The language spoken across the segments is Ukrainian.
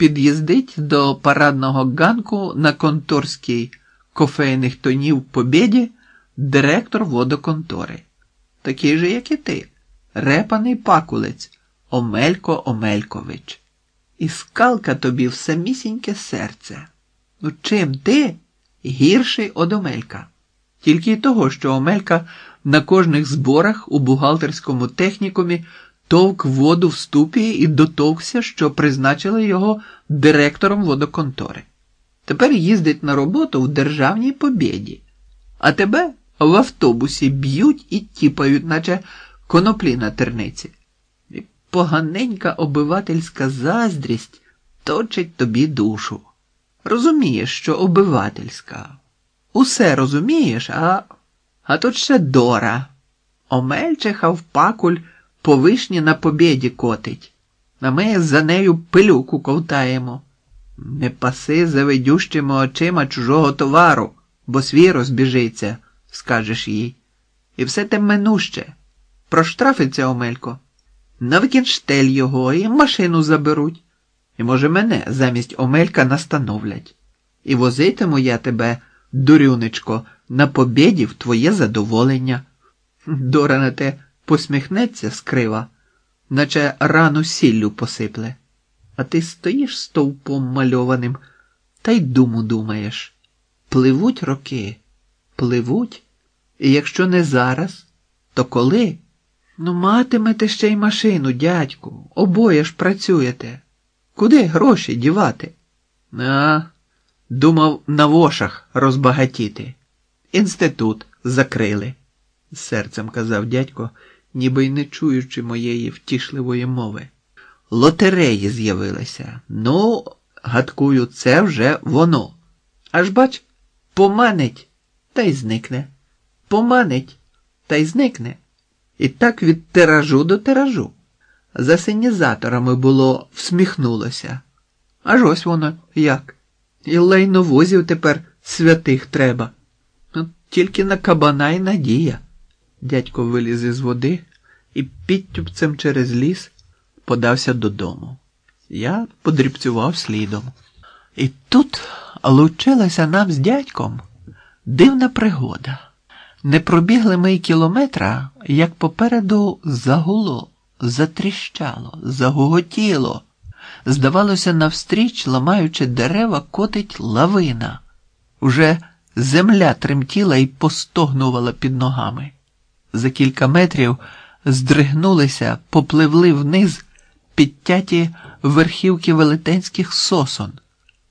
під'їздить до парадного ганку на конторській кофейних тонів Побєді директор водоконтори. Такий же, як і ти, репаний пакулець Омелько Омелькович. І скалка тобі в самісіньке серце. Ну, чим ти гірший од Омелька? Тільки й того, що Омелька на кожних зборах у бухгалтерському технікумі товк воду в ступі і дотовкся, що призначили його директором водоконтори. Тепер їздить на роботу в державній побєді, а тебе в автобусі б'ють і тіпають, наче коноплі на терниці. І поганенька обивательська заздрість точить тобі душу. Розумієш, що обивательська. Усе розумієш, а а тут ще Дора. Омельчиха в пакуль по вишні на побєді котить, а ми за нею пилюку ковтаємо. Не паси завидющими очима чужого товару, бо свій розбіжиться, скажеш їй. І все те минуще. Проштрафиться Омелько. На викінштель його і машину заберуть. І, може, мене замість Омелька настановлять. І возитиму я тебе, дурюнечко, на побєді в твоє задоволення. Дора на те посміхнеться скрива, наче рану сіллю посипле. А ти стоїш стовпом мальованим та й думу думаєш. Пливуть роки, пливуть, і якщо не зараз, то коли? Ну, матимете ще й машину, дядьку, обоє ж працюєте. Куди гроші дівати? А, думав, на вошах розбагатіти. Інститут закрили, серцем казав дядько, ніби й не чуючи моєї втішливої мови. Лотереї з'явилися. Ну, гадкую, це вже воно. Аж бач, поманить та й зникне. Поманить та й зникне. І так від тиражу до тиражу. За синізаторами було всміхнулося. Аж ось воно як. І лайновозів тепер святих треба. Ну, Тільки на кабана й надія. Дядько виліз із води і підтюпцем через ліс подався додому. Я подрібцював слідом. І тут лучилася нам з дядьком дивна пригода. Не пробігли ми й кілометра, як попереду загуло, затріщало, загоготіло. Здавалося, навстріч, ламаючи дерева, котить лавина. Уже земля тремтіла і постогнувала під ногами. За кілька метрів здригнулися, попливли вниз підтяті верхівки велетенських сосон.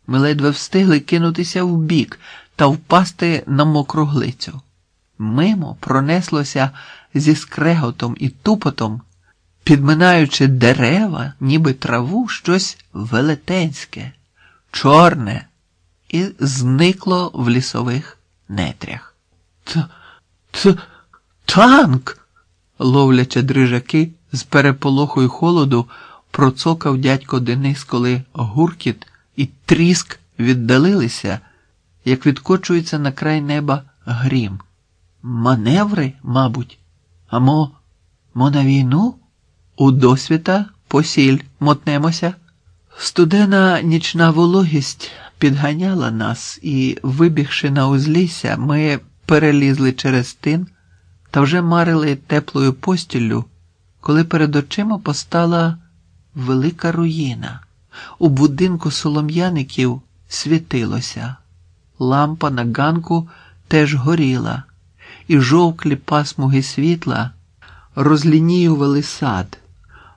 Ми ледве встигли кинутися вбік та впасти на мокру глицю. Мимо пронеслося зі скреготом і тупотом, підминаючи дерева, ніби траву, щось велетенське, чорне, і зникло в лісових нетрях. Т, т, танк. ловлячи дрижаки з переполохою холоду, процокав дядько Денис, коли гуркіт і тріск віддалилися, як відкочується на край неба грім. Маневри, мабуть, а мо, мо на війну? У досвіта посіль мотнемося. Студена нічна вологість підганяла нас, і, вибігши на узлісся, ми перелізли через тин та вже марили теплою постіллю, коли перед очима постала велика руїна. У будинку солом'яників світилося. Лампа на ганку теж горіла, і жовклі пасмуги світла розлініювали сад,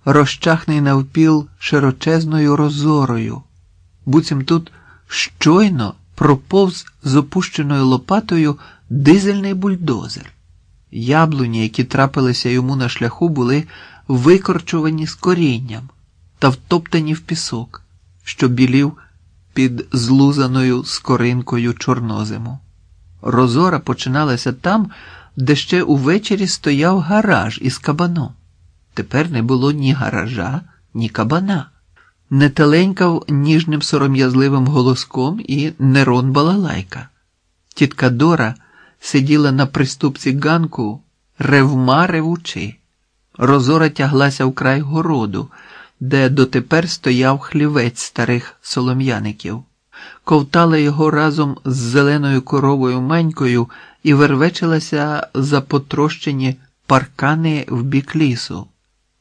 розчахний навпіл широчезною розорою. Буцім тут щойно проповз з опущеною лопатою дизельний бульдозер. Яблуні, які трапилися йому на шляху, були викорчувані з корінням та втоптані в пісок, що білів під злузаною скоринкою чорнозиму. Розора починалася там, де ще увечері стояв гараж із кабаном. Тепер не було ні гаража, ні кабана. Не теленькав ніжним сором'язливим голоском і Нерон балалайка. Тітка Дора сиділа на приступці ганку, ревма ревучи. Розора тяглася в край городу, де дотепер стояв хлівець старих солом'яників, ковтала його разом з зеленою коровою манькою і вервечилася за потрощені паркани в бік лісу.